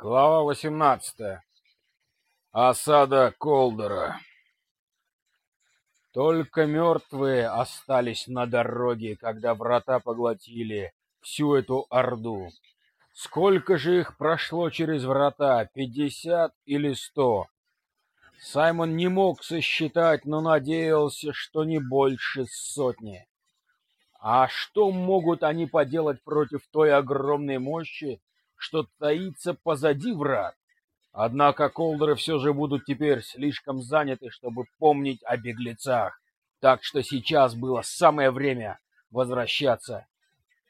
Глава 18. Осада Колдера. Только мертвые остались на дороге, когда врата поглотили всю эту орду. Сколько же их прошло через врата, пятьдесят или сто? Саймон не мог сосчитать, но надеялся, что не больше сотни. А что могут они поделать против той огромной мощи, что таится позади врат. Однако колдеры все же будут теперь слишком заняты, чтобы помнить о беглецах. Так что сейчас было самое время возвращаться,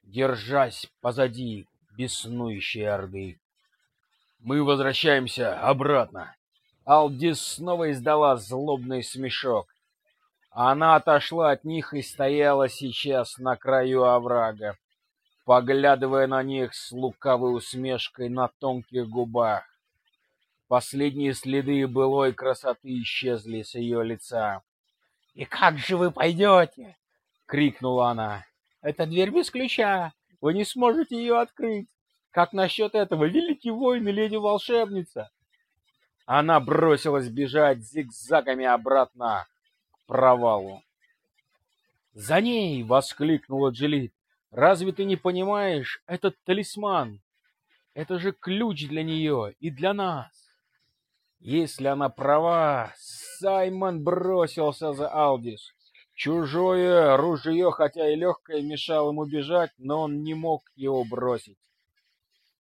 держась позади беснующей орды. Мы возвращаемся обратно. Алдис снова издала злобный смешок. Она отошла от них и стояла сейчас на краю оврага, поглядывая на них с лукавой усмешкой на тонких губах. Последние следы былой красоты исчезли с ее лица. «И как же вы пойдете?» — крикнула она. «Эта дверь без ключа. Вы не сможете ее открыть. Как насчет этого, великий воин и леди-волшебница?» Она бросилась бежать зигзагами обратно к провалу. «За ней!» — воскликнула Джилит. Разве ты не понимаешь, этот талисман, это же ключ для нее и для нас. Если она права, Саймон бросился за Алдис. Чужое ружье, хотя и легкое, мешало ему бежать, но он не мог его бросить.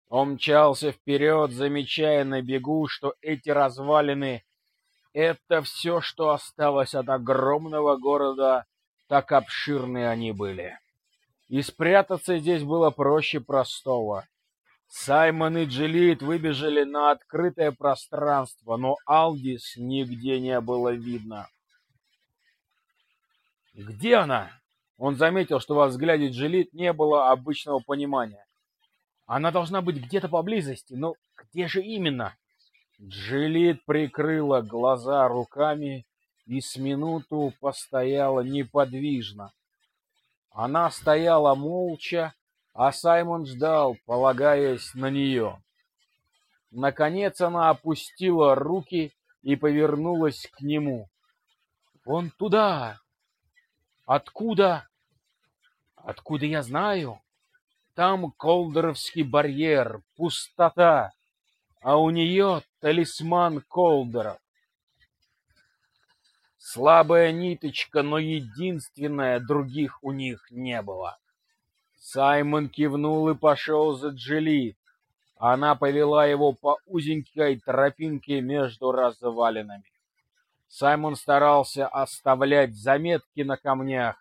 Он мчался вперед, замечая на бегу, что эти развалины — это все, что осталось от огромного города, так обширные они были и спрятаться здесь было проще простого. Саймон и Джилит выбежали на открытое пространство, но Алдис нигде не было видно. «Где она?» Он заметил, что во взгляде Джилит не было обычного понимания. «Она должна быть где-то поблизости, но где же именно?» Джилит прикрыла глаза руками и с минуту постояла неподвижно. Она стояла молча, а Саймон ждал, полагаясь на нее. Наконец она опустила руки и повернулась к нему. «Вон туда!» «Откуда?» «Откуда я знаю?» «Там Колдеровский барьер, пустота, а у нее талисман Колдеров. Слабая ниточка, но единственная, других у них не было. Саймон кивнул и пошел за Джили. Она повела его по узенькой тропинке между развалинами. Саймон старался оставлять заметки на камнях,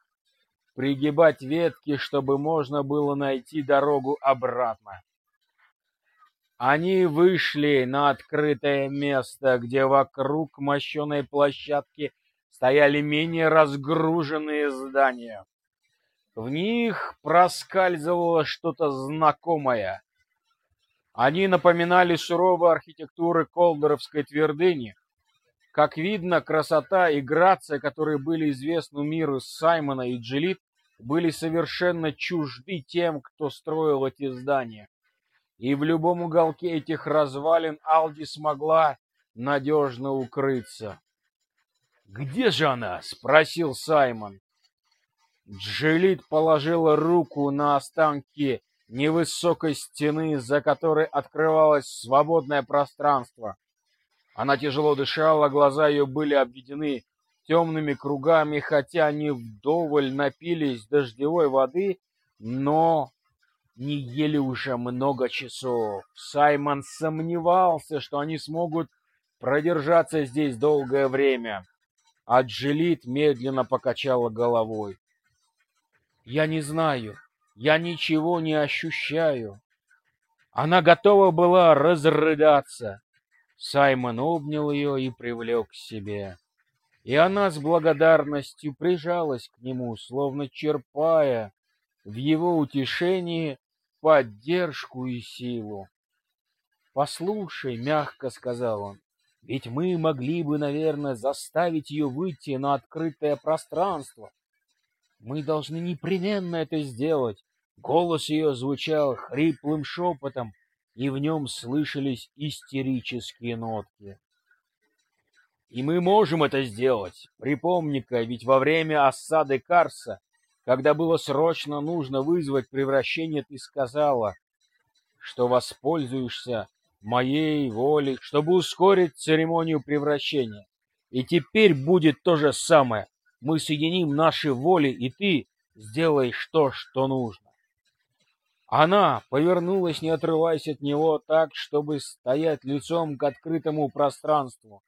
пригибать ветки, чтобы можно было найти дорогу обратно. Они вышли на открытое место, где вокруг мощеной площадки стояли менее разгруженные здания. В них проскальзывало что-то знакомое. Они напоминали суровую архитектуру Колдеровской твердыни. Как видно, красота и грация, которые были известны миру Саймона и Джилит, были совершенно чужды тем, кто строил эти здания. И в любом уголке этих развалин Алди смогла надежно укрыться. «Где же она?» — спросил Саймон. Джилит положила руку на останки невысокой стены, за которой открывалось свободное пространство. Она тяжело дышала, глаза ее были обведены темными кругами, хотя они вдоволь напились дождевой воды, но не ели уже много часов. Саймон сомневался, что они смогут продержаться здесь долгое время. Аджилит медленно покачала головой. «Я не знаю. Я ничего не ощущаю». Она готова была разрыдаться. Саймон обнял ее и привлек к себе. И она с благодарностью прижалась к нему, словно черпая в его утешении поддержку и силу. «Послушай», — мягко сказал он, ведь мы могли бы, наверное, заставить ее выйти на открытое пространство. Мы должны непременно это сделать. Голос ее звучал хриплым шепотом. и в нем слышались истерические нотки. И мы можем это сделать. Припомни-ка, ведь во время осады Карса, когда было срочно нужно вызвать превращение, ты сказала, что воспользуешься моей волей, чтобы ускорить церемонию превращения. И теперь будет то же самое. Мы соединим наши воли, и ты сделаешь то, что нужно. Она повернулась, не отрываясь от него, так, чтобы стоять лицом к открытому пространству.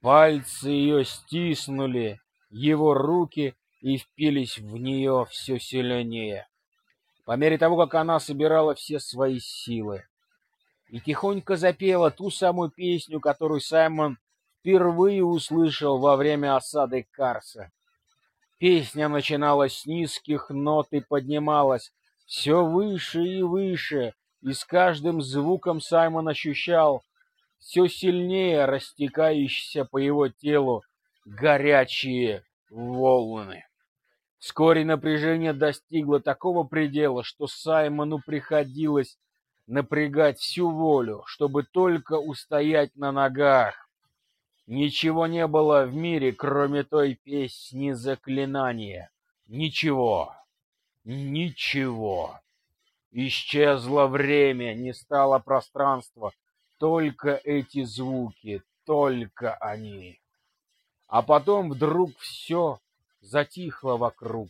Пальцы ее стиснули его руки и впились в нее все сильнее. По мере того, как она собирала все свои силы. И тихонько запела ту самую песню, которую Саймон впервые услышал во время осады Карса. Песня начиналась с низких нот и поднималась все выше и выше, и с каждым звуком Саймон ощущал все сильнее растекающиеся по его телу горячие волны. Вскоре напряжение достигло такого предела, что Саймону приходилось напрягать всю волю, чтобы только устоять на ногах. Ничего не было в мире, кроме той песни заклинания. Ничего. Ничего. Исчезло время, не стало пространства, только эти звуки, только они. А потом вдруг все затихло вокруг,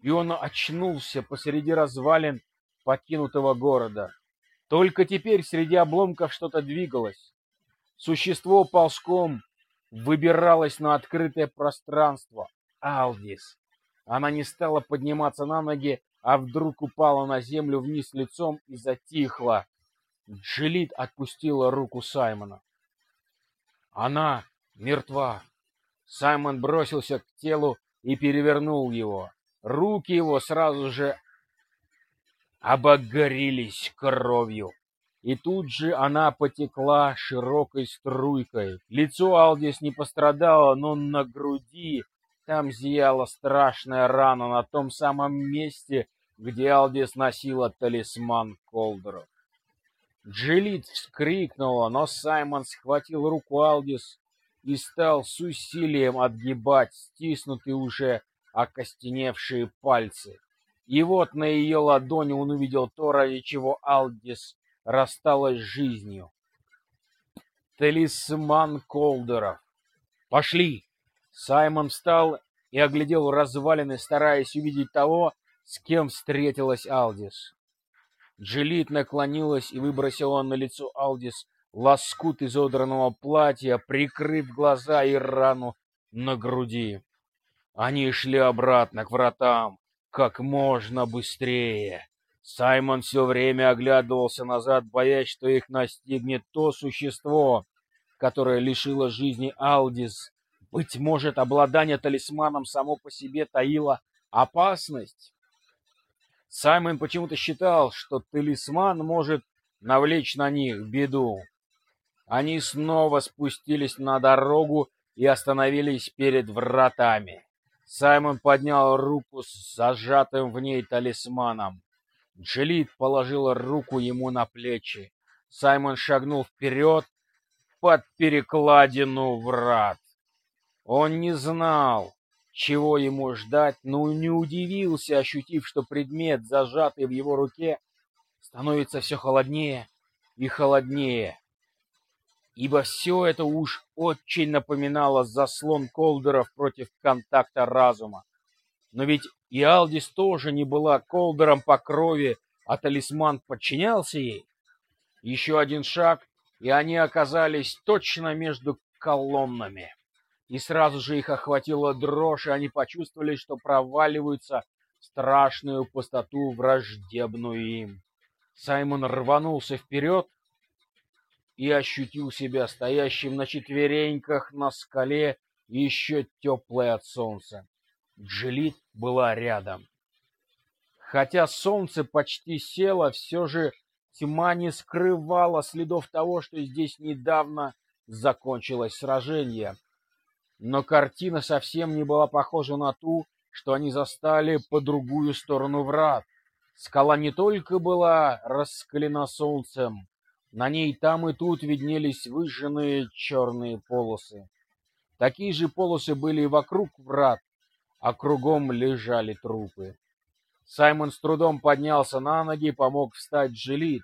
и он очнулся посреди развалин покинутого города. Только теперь среди обломков что-то двигалось. Существо ползком выбиралось на открытое пространство. Алдис. Она не стала подниматься на ноги, а вдруг упала на землю вниз лицом и затихла. Джилит отпустила руку Саймона. Она мертва. Саймон бросился к телу и перевернул его. Руки его сразу же обогорелись кровью. И тут же она потекла широкой струйкой. Лицо Алдис не пострадало, но на груди там зияла страшная рана на том самом месте, где Алдис носила талисман Колдеров. Джилит вскрикнула, но Саймон схватил руку Алдис и стал с усилием отгибать стиснутые уже окостеневшие пальцы. И вот на ее ладони он увидел то, ради чего Алдис рассталась с жизнью. Талисман Колдеров. «Пошли!» Саймон встал и оглядел развалины, стараясь увидеть того, с кем встретилась Алдис. Джилит наклонилась и выбросила на лицо Алдис лоскут изодранного платья, прикрыв глаза и рану на груди. Они шли обратно к вратам, как можно быстрее. Саймон все время оглядывался назад, боясь, что их настигнет то существо, которое лишило жизни Алдис. Быть может, обладание талисманом само по себе таило опасность? Саймон почему-то считал, что талисман может навлечь на них беду. Они снова спустились на дорогу и остановились перед вратами. Саймон поднял руку с зажатым в ней талисманом. Джилит положила руку ему на плечи. Саймон шагнул вперед под перекладину врат. Он не знал, чего ему ждать, но не удивился, ощутив, что предмет, зажатый в его руке, становится все холоднее и холоднее. Ибо все это уж очень напоминало заслон Колдеров против контакта разума. Но ведь и Алдис тоже не была Колдером по крови, а талисман подчинялся ей. Еще один шаг, и они оказались точно между колоннами и сразу же их охватила дрожь, и они почувствовали, что проваливаются в страшную пустоту, враждебную им. Саймон рванулся вперед и ощутил себя стоящим на четвереньках на скале, еще теплой от солнца. Джилит была рядом. Хотя солнце почти село, все же тьма не скрывала следов того, что здесь недавно закончилось сражение. Но картина совсем не была похожа на ту, что они застали по другую сторону врат. Скала не только была раскалена солнцем, На ней там и тут виднелись выжженные черные полосы. Такие же полосы были и вокруг врат, а кругом лежали трупы. Саймон с трудом поднялся на ноги помог встать Джилит.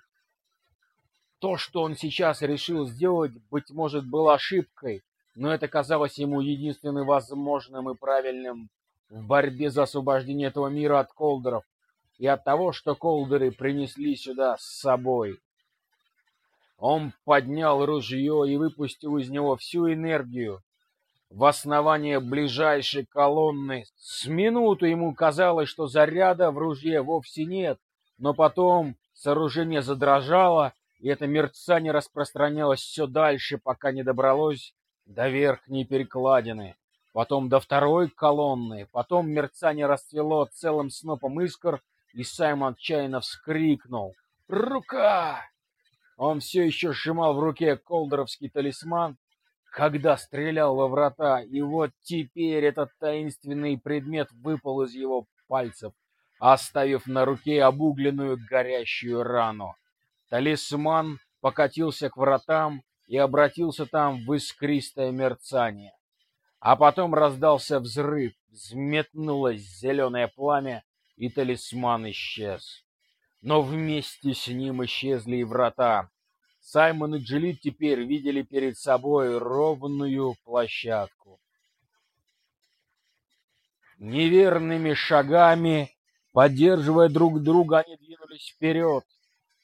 То, что он сейчас решил сделать, быть может, было ошибкой, но это казалось ему единственным возможным и правильным в борьбе за освобождение этого мира от колдеров и от того, что колдеры принесли сюда с собой. Он поднял ружье и выпустил из него всю энергию, в основание ближайшей колонны. С минуту ему казалось, что заряда в ружье вовсе нет, но потом сооружение задрожало, и это мерцание распространялось все дальше, пока не добралось до верхней перекладины, потом до второй колонны, потом мерцание расцвело целым снопом искр, и Саймон отчаянно вскрикнул. «Рука!» Он все еще сжимал в руке колдеровский талисман, когда стрелял во врата, и вот теперь этот таинственный предмет выпал из его пальцев, оставив на руке обугленную горящую рану. Талисман покатился к вратам и обратился там в искристое мерцание. А потом раздался взрыв, взметнулось зеленое пламя, и талисман исчез. Но вместе с ним исчезли и врата, Саймон и Джилит теперь видели перед собой ровную площадку. Неверными шагами, поддерживая друг друга, они двинулись вперед.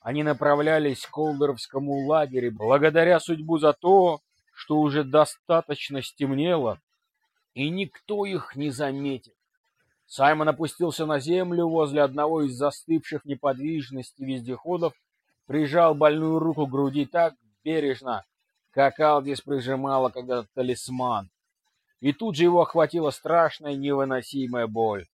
Они направлялись к Колдеровскому лагерю, благодаря судьбу за то, что уже достаточно стемнело, и никто их не заметит. Саймон опустился на землю возле одного из застывших неподвижности вездеходов прижал больную руку к груди так бережно, как Алдис прижимала когда-то талисман. И тут же его охватила страшная невыносимая боль.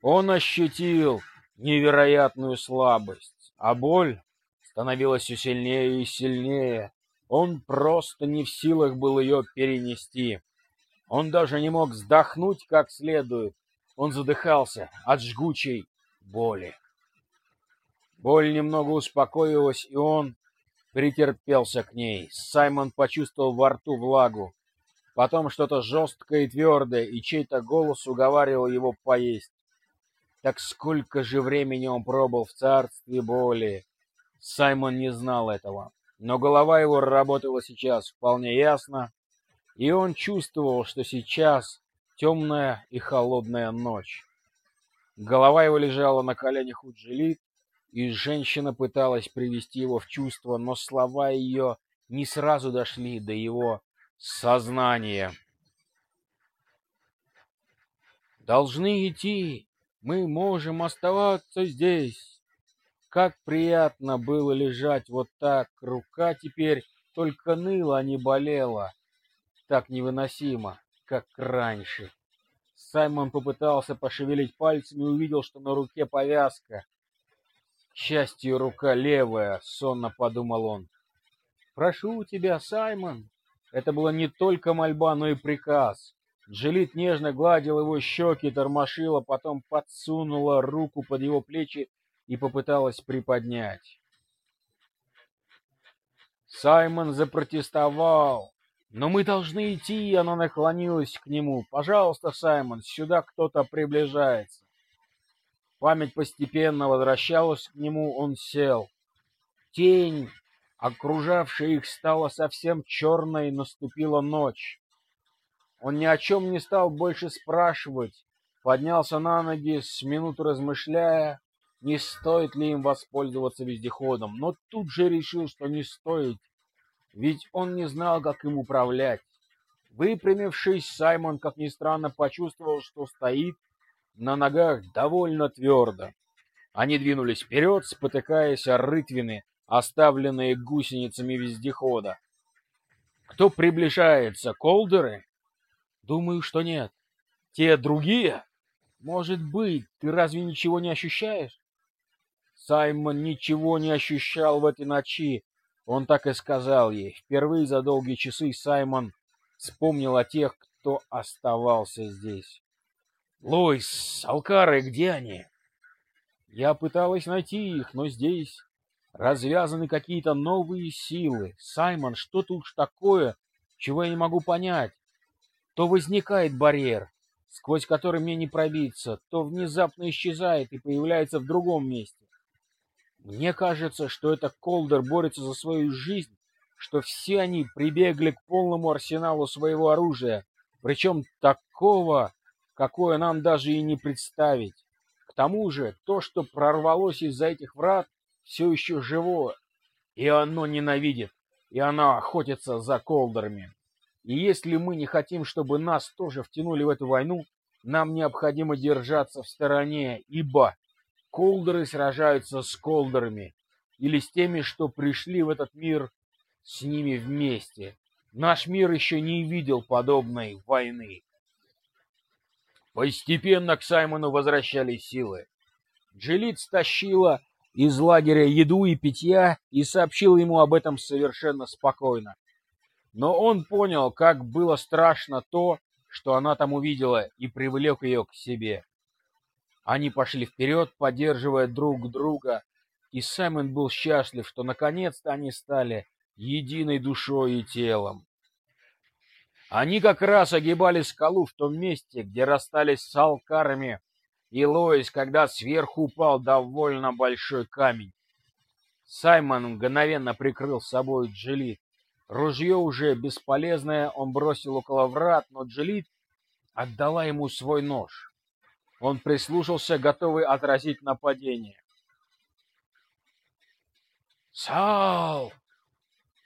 Он ощутил невероятную слабость, а боль становилась все сильнее и сильнее. Он просто не в силах был ее перенести. Он даже не мог вздохнуть как следует. Он задыхался от жгучей боли. Боль немного успокоилась, и он претерпелся к ней. Саймон почувствовал во рту влагу. Потом что-то жесткое и твердое, и чей-то голос уговаривал его поесть. Так сколько же времени он пробыл в царстве боли? Саймон не знал этого, но голова его работала сейчас вполне ясно, и он чувствовал, что сейчас темная и холодная ночь. Голова его лежала на коленях у Джилит, и женщина пыталась привести его в чувство, но слова ее не сразу дошли до его сознания. «Должны идти, мы можем оставаться здесь». Как приятно было лежать вот так, рука теперь только ныла, а не болела. Так невыносимо, как раньше. Саймон попытался пошевелить пальцами и увидел, что на руке повязка. К счастью, рука левая, сонно подумал он. Прошу тебя, Саймон. Это была не только мольба, но и приказ. Джилит нежно гладил его щеки, тормошила, потом подсунула руку под его плечи и попыталась приподнять. Саймон запротестовал. «Но мы должны идти!» Она наклонилась к нему. «Пожалуйста, Саймон, сюда кто-то приближается». Память постепенно возвращалась к нему, он сел. Тень, окружавшая их, стала совсем черной, наступила ночь. Он ни о чем не стал больше спрашивать, поднялся на ноги, с минуту размышляя, не стоит ли им воспользоваться вездеходом, но тут же решил, что не стоит, ведь он не знал, как им управлять. Выпрямившись, Саймон, как ни странно, почувствовал, что стоит на ногах довольно твердо. Они двинулись вперед, спотыкаясь о рытвины, оставленные гусеницами вездехода. Кто приближается? Колдеры? Думаю, что нет. Те другие? Может быть, ты разве ничего не ощущаешь? Саймон ничего не ощущал в этой ночи. Он так и сказал ей. Впервые за долгие часы Саймон вспомнил о тех, кто оставался здесь. Луис, Алкары, где они? Я пыталась найти их, но здесь развязаны какие-то новые силы. Саймон, что тут уж такое, чего я не могу понять? То возникает барьер, сквозь который мне не пробиться, то внезапно исчезает и появляется в другом месте. Мне кажется, что это Колдер борется за свою жизнь, что все они прибегли к полному арсеналу своего оружия, причем такого, какое нам даже и не представить. К тому же, то, что прорвалось из-за этих врат, все еще живое, и оно ненавидит, и оно охотится за колдерами. И если мы не хотим, чтобы нас тоже втянули в эту войну, нам необходимо держаться в стороне, ибо колдеры сражаются с колдерами, или с теми, что пришли в этот мир с ними вместе. Наш мир еще не видел подобной войны. Постепенно к Саймону возвращались силы. Джилит стащила из лагеря еду и питья и сообщил ему об этом совершенно спокойно. Но он понял, как было страшно то, что она там увидела, и привлек ее к себе. Они пошли вперед, поддерживая друг друга, и Саймон был счастлив, что наконец-то они стали единой душой и телом. Они как раз огибали скалу в том месте, где расстались с алкарами и Лоис, когда сверху упал довольно большой камень. Саймон мгновенно прикрыл собой Джилит. Ружье уже бесполезное, он бросил около врат, но Джилит отдала ему свой нож. Он прислушался, готовый отразить нападение. «Сал!»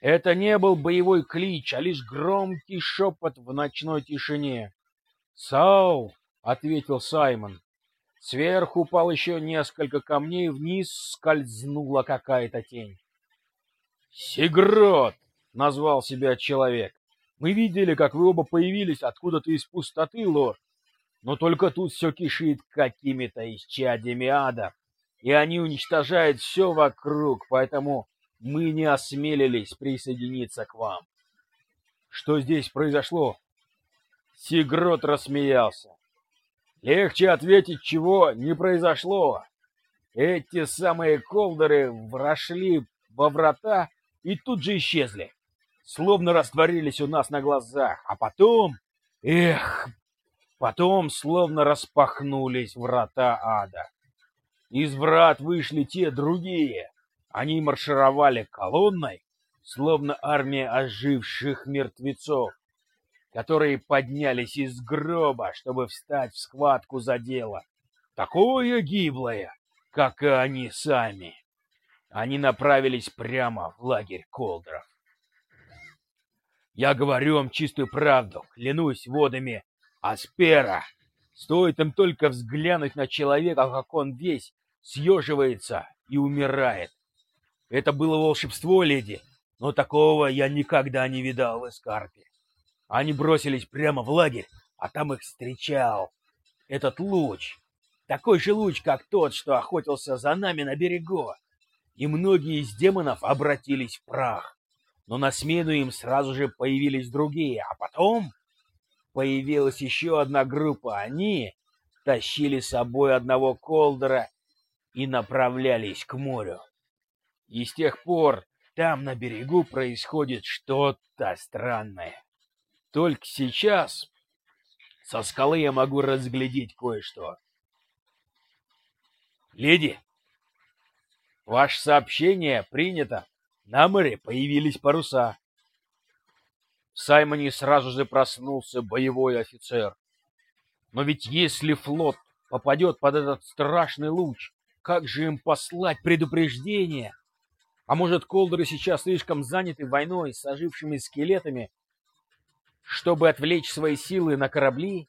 Это не был боевой клич, а лишь громкий шепот в ночной тишине. «Сау!» — ответил Саймон. Сверху упал еще несколько камней, вниз скользнула какая-то тень. «Сигрот!» — назвал себя человек. «Мы видели, как вы оба появились откуда-то из пустоты, лорд. Но только тут все кишит какими-то исчадьями ада, и они уничтожают все вокруг, поэтому мы не осмелились присоединиться к вам. Что здесь произошло? Сигрот рассмеялся. Легче ответить, чего не произошло. Эти самые колдеры вошли во врата и тут же исчезли, словно растворились у нас на глазах, а потом, эх, потом словно распахнулись врата ада. Из врат вышли те другие, они маршировали колонной, словно армия оживших мертвецов, которые поднялись из гроба, чтобы встать в схватку за дело, такое гиблое, как и они сами. Они направились прямо в лагерь Колдров. Я говорю вам чистую правду, клянусь водами Аспера. Стоит им только взглянуть на человека, как он весь съеживается и умирает. Это было волшебство, леди, но такого я никогда не видал в Эскарпе. Они бросились прямо в лагерь, а там их встречал этот луч. Такой же луч, как тот, что охотился за нами на берегу. И многие из демонов обратились в прах. Но на смену им сразу же появились другие, а потом появилась еще одна группа. Они тащили с собой одного колдера и направлялись к морю. И с тех пор там на берегу происходит что-то странное. Только сейчас со скалы я могу разглядеть кое-что. Леди, ваше сообщение принято. На море появились паруса. Саймоне сразу же проснулся боевой офицер. Но ведь если флот попадет под этот страшный луч, как же им послать предупреждение? А может, колдеры сейчас слишком заняты войной с ожившими скелетами, чтобы отвлечь свои силы на корабли,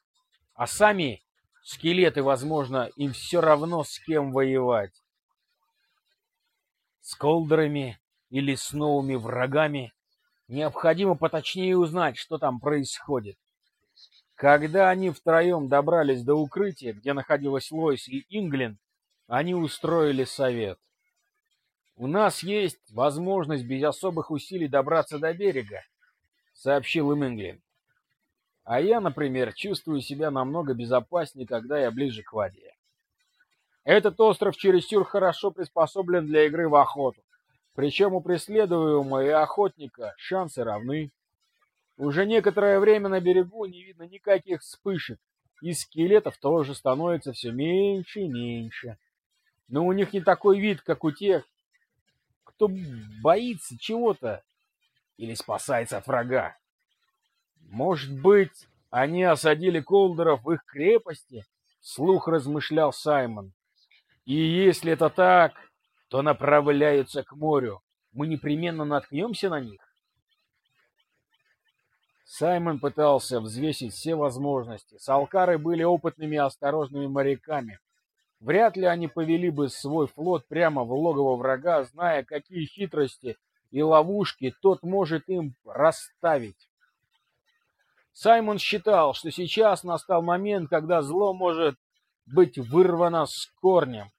а сами скелеты, возможно, им все равно с кем воевать. С колдерами или с новыми врагами необходимо поточнее узнать, что там происходит. Когда они втроем добрались до укрытия, где находилась Лойс и Инглин, они устроили совет. У нас есть возможность без особых усилий добраться до берега, сообщил им Инглин. А я, например, чувствую себя намного безопаснее, когда я ближе к воде. Этот остров чересчур хорошо приспособлен для игры в охоту. Причем у преследуемого и охотника шансы равны. Уже некоторое время на берегу не видно никаких вспышек, и скелетов тоже становится все меньше и меньше. Но у них не такой вид, как у тех, кто боится чего-то или спасается от врага. Может быть, они осадили Колдеров в их крепости? Слух размышлял Саймон. И если это так, то направляются к морю. Мы непременно наткнемся на них. Саймон пытался взвесить все возможности. Салкары были опытными и осторожными моряками. Вряд ли они повели бы свой флот прямо в логово врага, зная, какие хитрости и ловушки тот может им расставить. Саймон считал, что сейчас настал момент, когда зло может быть вырвано с корнем.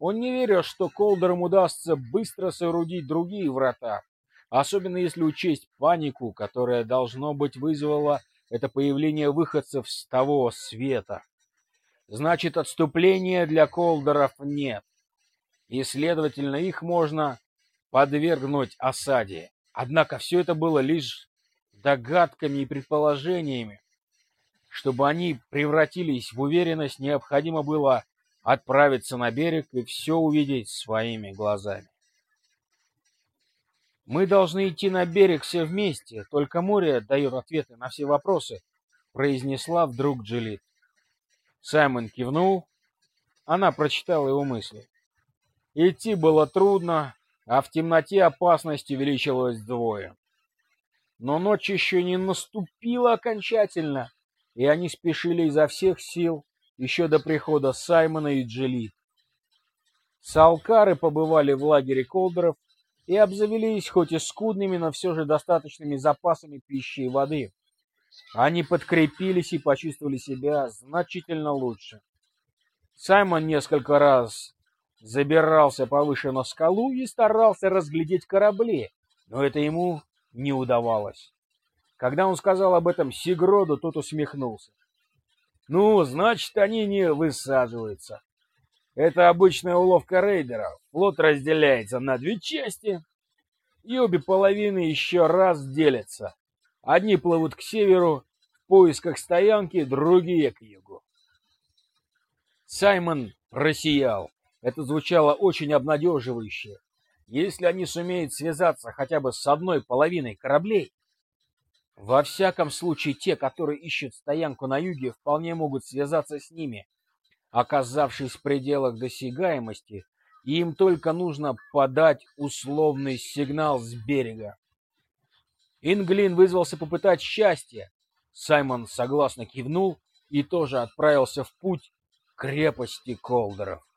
Он не верил, что Колдерам удастся быстро соорудить другие врата, особенно если учесть панику, которая, должно быть, вызвала это появление выходцев с того света. Значит, отступления для Колдеров нет, и, следовательно, их можно подвергнуть осаде. Однако все это было лишь догадками и предположениями. Чтобы они превратились в уверенность, необходимо было отправиться на берег и все увидеть своими глазами. Мы должны идти на берег все вместе, только море дает ответы на все вопросы, произнесла вдруг Джилит. Саймон кивнул. Она прочитала его мысли. Идти было трудно, а в темноте опасность увеличилась вдвое. Но ночь еще не наступила окончательно, и они спешили изо всех сил, еще до прихода Саймона и Джилит. Салкары побывали в лагере Колдеров и обзавелись хоть и скудными, но все же достаточными запасами пищи и воды. Они подкрепились и почувствовали себя значительно лучше. Саймон несколько раз забирался повыше на скалу и старался разглядеть корабли, но это ему не удавалось. Когда он сказал об этом Сигроду, тот усмехнулся. Ну, значит, они не высаживаются. Это обычная уловка рейдеров. Флот разделяется на две части, и обе половины еще раз делятся. Одни плывут к северу в поисках стоянки, другие к югу. Саймон просиял. Это звучало очень обнадеживающе. Если они сумеют связаться хотя бы с одной половиной кораблей, во всяком случае, те, которые ищут стоянку на юге, вполне могут связаться с ними. Оказавшись в пределах досягаемости, им только нужно подать условный сигнал с берега. Инглин вызвался попытать счастье. Саймон согласно кивнул и тоже отправился в путь к крепости Колдеров.